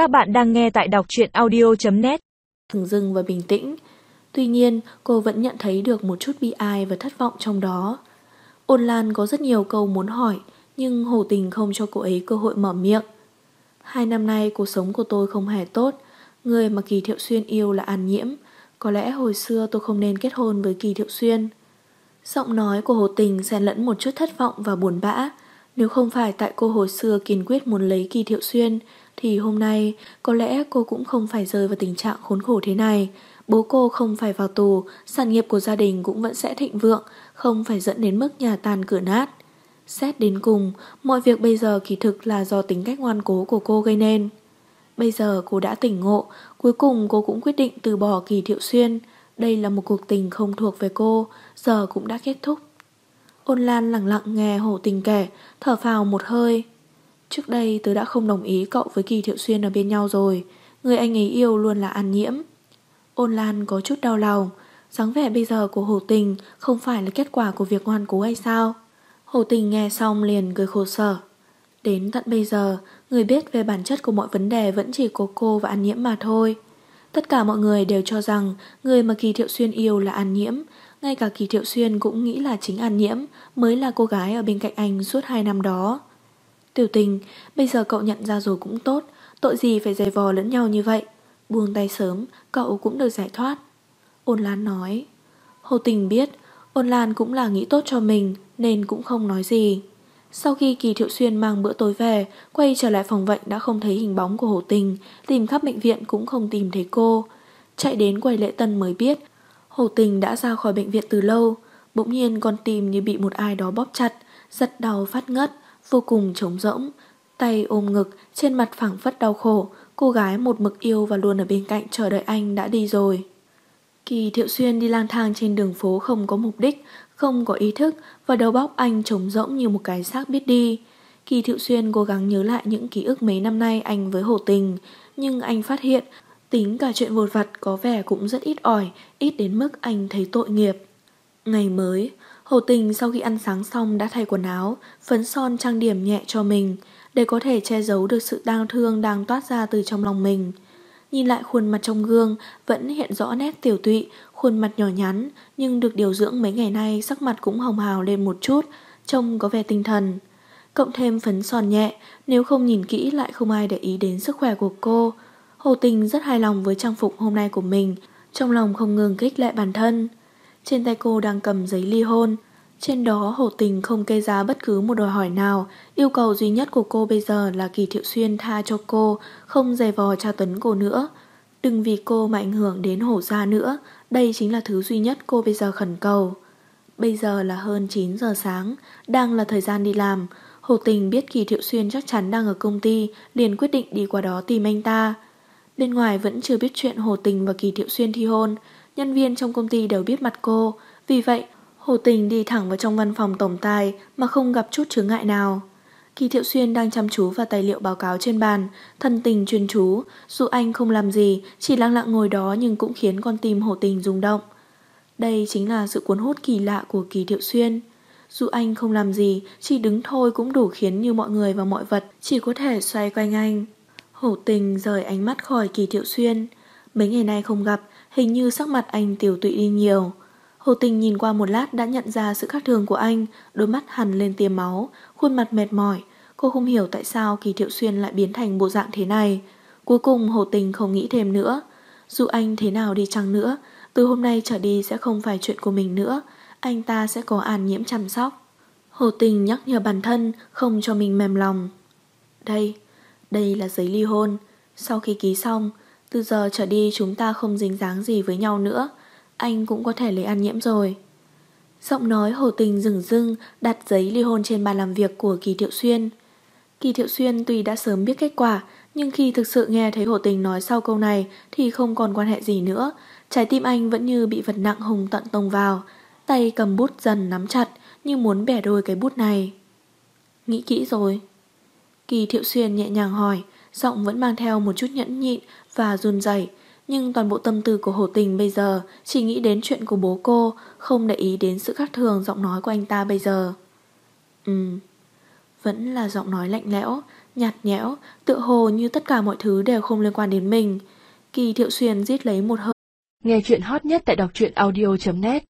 Các bạn đang nghe tại đọc truyện audio.net Thường dưng và bình tĩnh. Tuy nhiên, cô vẫn nhận thấy được một chút bi ai và thất vọng trong đó. Ôn Lan có rất nhiều câu muốn hỏi, nhưng Hồ Tình không cho cô ấy cơ hội mở miệng. Hai năm nay cuộc sống của tôi không hề tốt. Người mà Kỳ Thiệu Xuyên yêu là An Nhiễm. Có lẽ hồi xưa tôi không nên kết hôn với Kỳ Thiệu Xuyên. Giọng nói của Hồ Tình xen lẫn một chút thất vọng và buồn bã. Nếu không phải tại cô hồi xưa kiên quyết muốn lấy Kỳ Thiệu Xuyên, thì hôm nay có lẽ cô cũng không phải rơi vào tình trạng khốn khổ thế này. Bố cô không phải vào tù, sản nghiệp của gia đình cũng vẫn sẽ thịnh vượng, không phải dẫn đến mức nhà tan cửa nát. Xét đến cùng, mọi việc bây giờ kỳ thực là do tính cách ngoan cố của cô gây nên. Bây giờ cô đã tỉnh ngộ, cuối cùng cô cũng quyết định từ bỏ kỳ thiệu xuyên. Đây là một cuộc tình không thuộc về cô, giờ cũng đã kết thúc. Ôn Lan lặng lặng nghe Hồ Tình kể, thở phào một hơi. Trước đây tớ đã không đồng ý cậu với Kỳ Thiệu Xuyên ở bên nhau rồi. Người anh ấy yêu luôn là An Nhiễm. Ôn Lan có chút đau lòng. dáng vẻ bây giờ của Hồ Tình không phải là kết quả của việc ngoan cố hay sao? Hồ Tình nghe xong liền cười khổ sở. Đến tận bây giờ, người biết về bản chất của mọi vấn đề vẫn chỉ có cô và An Nhiễm mà thôi. Tất cả mọi người đều cho rằng người mà Kỳ Thiệu Xuyên yêu là An Nhiễm. Ngay cả Kỳ Thiệu Xuyên cũng nghĩ là chính An Nhiễm mới là cô gái ở bên cạnh anh suốt hai năm đó. Tiểu tình, bây giờ cậu nhận ra rồi cũng tốt, tội gì phải giày vò lẫn nhau như vậy. Buông tay sớm, cậu cũng được giải thoát. Ôn Lan nói. Hồ tình biết, Ôn Lan cũng là nghĩ tốt cho mình, nên cũng không nói gì. Sau khi Kỳ Thiệu Xuyên mang bữa tối về, quay trở lại phòng bệnh đã không thấy hình bóng của Hồ Tình, tìm khắp bệnh viện cũng không tìm thấy cô. Chạy đến quầy lễ tân mới biết, Hồ Tình đã ra khỏi bệnh viện từ lâu, bỗng nhiên con tim như bị một ai đó bóp chặt, giật đau phát ngất, vô cùng trống rỗng, tay ôm ngực, trên mặt phẳng phất đau khổ, cô gái một mực yêu và luôn ở bên cạnh chờ đợi anh đã đi rồi. Kỳ Thiệu Xuyên đi lang thang trên đường phố không có mục đích, không có ý thức và đầu bóc anh trống rỗng như một cái xác biết đi. Kỳ Thiệu Xuyên cố gắng nhớ lại những ký ức mấy năm nay anh với Hồ Tình, nhưng anh phát hiện tính cả chuyện vột vặt có vẻ cũng rất ít ỏi, ít đến mức anh thấy tội nghiệp. Ngày mới, Hồ Tình sau khi ăn sáng xong đã thay quần áo, phấn son trang điểm nhẹ cho mình, để có thể che giấu được sự đau thương đang toát ra từ trong lòng mình. Nhìn lại khuôn mặt trong gương vẫn hiện rõ nét tiểu tụy, khuôn mặt nhỏ nhắn, nhưng được điều dưỡng mấy ngày nay sắc mặt cũng hồng hào lên một chút, trông có vẻ tinh thần. Cộng thêm phấn son nhẹ, nếu không nhìn kỹ lại không ai để ý đến sức khỏe của cô. Hồ Tình rất hài lòng với trang phục hôm nay của mình, trong lòng không ngừng kích lệ bản thân. Trên tay cô đang cầm giấy ly hôn. Trên đó Hồ Tình không kê giá bất cứ một đòi hỏi nào. Yêu cầu duy nhất của cô bây giờ là Kỳ Thiệu Xuyên tha cho cô, không dè vò tra tấn cô nữa. Đừng vì cô mà ảnh hưởng đến hổ gia nữa. Đây chính là thứ duy nhất cô bây giờ khẩn cầu. Bây giờ là hơn 9 giờ sáng, đang là thời gian đi làm. Hồ Tình biết Kỳ Thiệu Xuyên chắc chắn đang ở công ty, liền quyết định đi qua đó tìm anh ta. Bên ngoài vẫn chưa biết chuyện Hồ Tình và Kỳ Thiệu Xuyên thi hôn, nhân viên trong công ty đều biết mặt cô, vì vậy Hồ Tình đi thẳng vào trong văn phòng tổng tài mà không gặp chút chướng ngại nào. Kỳ Thiệu Xuyên đang chăm chú vào tài liệu báo cáo trên bàn, thân tình chuyên chú, dù anh không làm gì, chỉ lặng lặng ngồi đó nhưng cũng khiến con tim Hồ Tình rung động. Đây chính là sự cuốn hút kỳ lạ của Kỳ Thiệu Xuyên. Dù anh không làm gì, chỉ đứng thôi cũng đủ khiến như mọi người và mọi vật chỉ có thể xoay quanh anh. Hổ tình rời ánh mắt khỏi Kỳ Thiệu Xuyên. Mấy ngày nay không gặp, Hình như sắc mặt anh tiểu tụy đi nhiều. Hồ Tình nhìn qua một lát đã nhận ra sự khác thường của anh, đôi mắt hằn lên tiêm máu, khuôn mặt mệt mỏi. Cô không hiểu tại sao Kỳ Thiệu Xuyên lại biến thành bộ dạng thế này. Cuối cùng Hồ Tình không nghĩ thêm nữa. Dù anh thế nào đi chăng nữa, từ hôm nay trở đi sẽ không phải chuyện của mình nữa. Anh ta sẽ có an nhiễm chăm sóc. Hồ Tình nhắc nhở bản thân không cho mình mềm lòng. Đây, đây là giấy ly hôn. Sau khi ký xong, từ giờ trở đi chúng ta không dính dáng gì với nhau nữa Anh cũng có thể lấy ăn nhiễm rồi Giọng nói hồ tình rừng rưng đặt giấy ly hôn trên bàn làm việc của Kỳ Thiệu Xuyên. Kỳ Thiệu Xuyên tuy đã sớm biết kết quả, nhưng khi thực sự nghe thấy hồ tình nói sau câu này thì không còn quan hệ gì nữa. Trái tim anh vẫn như bị vật nặng hùng tận tông vào, tay cầm bút dần nắm chặt như muốn bẻ đôi cái bút này. Nghĩ kỹ rồi. Kỳ Thiệu Xuyên nhẹ nhàng hỏi, giọng vẫn mang theo một chút nhẫn nhịn và run rẩy, nhưng toàn bộ tâm tư của Hồ Tình bây giờ chỉ nghĩ đến chuyện của bố cô, không để ý đến sự khác thường giọng nói của anh ta bây giờ. Ừ, vẫn là giọng nói lạnh lẽo, nhạt nhẽo, tựa hồ như tất cả mọi thứ đều không liên quan đến mình. Kỳ Thiệu Xuyên rít lấy một hơi. Nghe chuyện hot nhất tại đọc truyện audio.net